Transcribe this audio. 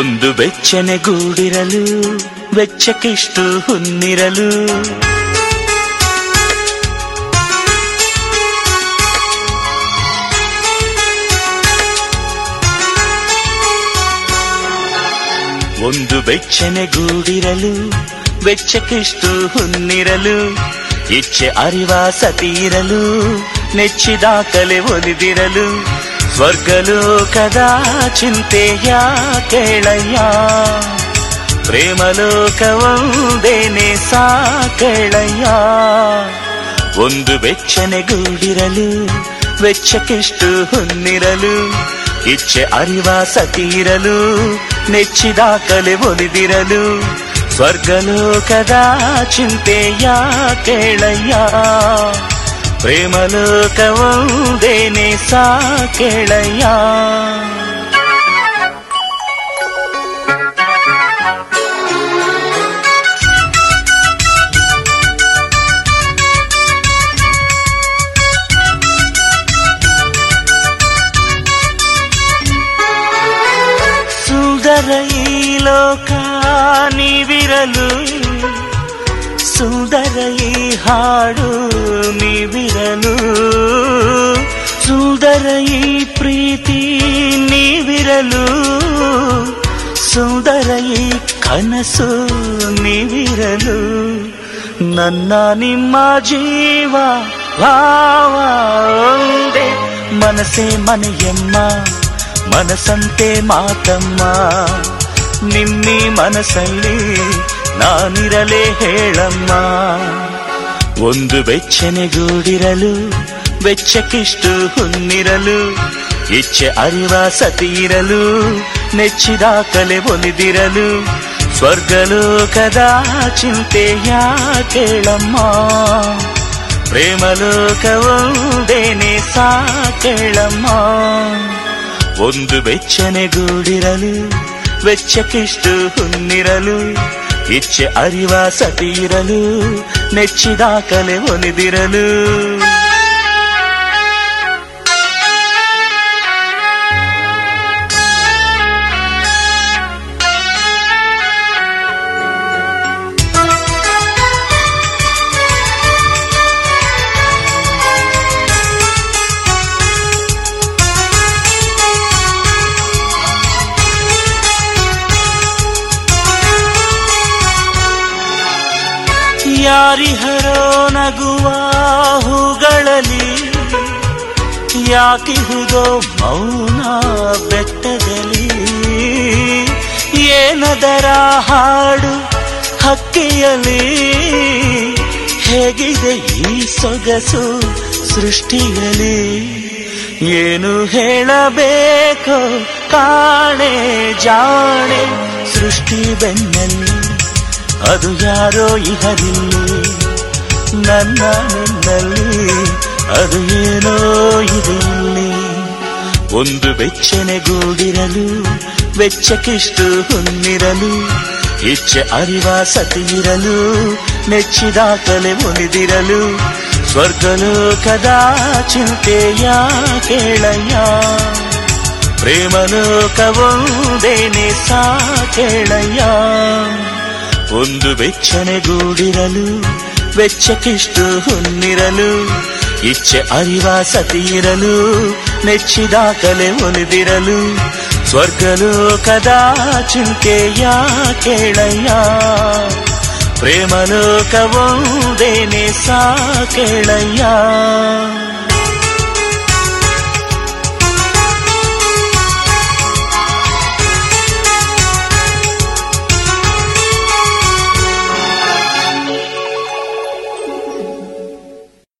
ಒಂದು ಬೆಚ್ಚನೆ ಗೂಡಿರಲು ವೆಚ್ಚಕ್ಕಿಷ್ಟು ಹುನ್ನಿರಲು ಒಂದು ಬೆಚ್ಚನೆ ಗೂಡಿರಲು ವೆಚ್ಚಕ್ಕಿಷ್ಟು ಹುನ್ನಿರಲು ಇಚ್ಛೆ ಅರಿವ ತೀರಲು ನೆಚ್ಚಿದ ಕಲೆ ಒಲಿದಿರಲು. ಸ್ವರ್ಗಲೋಕದ ಚಿಂತೆಯ ಕೇಳಯ್ಯ ಪ್ರೇಮಲೋಕವೊಂದೇನೆ ಸಾ ಕೇಳಯ್ಯ ಒಂದು ಬೆಚ್ಚನೆ ಗೂಡಿರಲು ವೆಚ್ಚಕ್ಕಿಷ್ಟು ಹುನ್ನಿರಲು ಇಚ್ಛೆ ಅರಿವ ಸತೀರಲು ನೆಚ್ಚಿದ ಕಲೆ ಒಲಿದಿರಲು ಸ್ವರ್ಗಲೋಕದ ಚಿಂತೆಯ ಕೇಳಯ್ಯ ಪ್ರೇಮಲೋಕವೊಂದೇನೆ ಸಾ ಕೇಳಯ್ಯ ಸುಂದರ ಈ ಲೋಕ ನೀವಿರಲು ಸುಂದರ ಈ ಹಾಡು ನೀವಿರನು ಸುಂದರ ಈ ಪ್ರೀತಿ ನೀವಿರಲು. ಸುಂದರ ಈ ಕನಸು ನೀವಿರಲು. ನನ್ನ ನಿಮ್ಮ ಜೀವ ಭಾವ ಮನಸೇ ಮನೆಯಮ್ಮ ಮನಸಂತೆ ಮಾತಮ್ಮ. ನಿಮ್ಮಿ ಮನಸ್ಸಲ್ಲಿ ನಾನಿರಲೇ ಹೇಳಮ್ಮ ಒಂದು ಬೆಚ್ಚನೆ ಗೂಡಿರಲು ಬೆಚ್ಚಕ್ಕಿಷ್ಟು ಹುನ್ನಿರಲು ಇಚ್ಛೆ ಅರಿವ ಸತೀರಲು ನೆಚ್ಚಿದ ಕಲೆ ಒಲಿದಿರಲು ಸ್ವರ್ಗಲೋಕದ ಚಿಂತೆಯ ಕೇಳಮ್ಮ ಪ್ರೇಮಲೋಕವೊಂದೇನೆ ಸಾ ಕೇಳಮ್ಮ ಒಂದು ಬೆಚ್ಚನೆ ಗೂಡಿರಲು ವೆಚ್ಚಕ್ಕಿಷ್ಟು ಹುನ್ನಿರಲು ಇಚ್ಛೆ ಅರಿವ ಸತೀರಲು ನೆಚ್ಚಿದ ಕಲೆ ಒಲಿದಿರಲು ಯಾರಿಹರೋ ನಗುವ ಹೂಗಳಲ್ಲಿ ಯಾಕಿಹುದೋ ಮೌನ ಬೆಟ್ಟದಲ್ಲಿ? ಏನದರ ಹಾಡು ಹಕ್ಕಿಯಲ್ಲಿ? ಹೇಗಿದೆ ಈ ಸೊಗಸು ಸೃಷ್ಟಿಯಲ್ಲಿ? ಏನು ಹೇಳಬೇಕೋ ಕಾಣೆ, ಜಾಣೆ ಸೃಷ್ಟಿ ಬೆನ್ನಲ್ಲಿ. ಅದು ಯಾರೋ ಇಹರಿಲ್ಲಿ ನನ್ನ ನಿನ್ನಲ್ಲಿ ಅದು ಏನೋ ಇದಿಲ್ಲಿ ಒಂದು ಬೆಚ್ಚನೆ ಗೂಡಿರಲು ವೆಚ್ಚಕ್ಕಿಷ್ಟು ಹುನ್ನಿರಲು ಇಚ್ಛೆ ಅರಿವ ಸತಿರಲು ನೆಚ್ಚಿದ ಕಲೆ ಮುನಿದಿರಲು ಸ್ವರ್ಗಲೋಕದ ಚಿಂತೆಯ ಕೇಳಯ್ಯ ಪ್ರೇಮಲೋಕವೊಂದೇನೆ ಸಾ ಕೇಳಯ್ಯ ಒಂದು ಬೆಚ್ಚನೆ ಗೂಡಿರಲು ವೆಚ್ಚಕ್ಕಿಷ್ಟು ಹುನ್ನಿರಲು ಇಚ್ಛೆ ಅರಿವ ಸತೀರಲು ನೆಚ್ಚಿದ ಕಲೆ ಒಲಿದಿರಲು ಸ್ವರ್ಗಲೋಕದ ಚಿಂತೆಯ ಕೇಳಯ್ಯ ಪ್ರೇಮಲೋಕವೊಂದೇನೆ ಸಾ ಕೇಳಯ್ಯ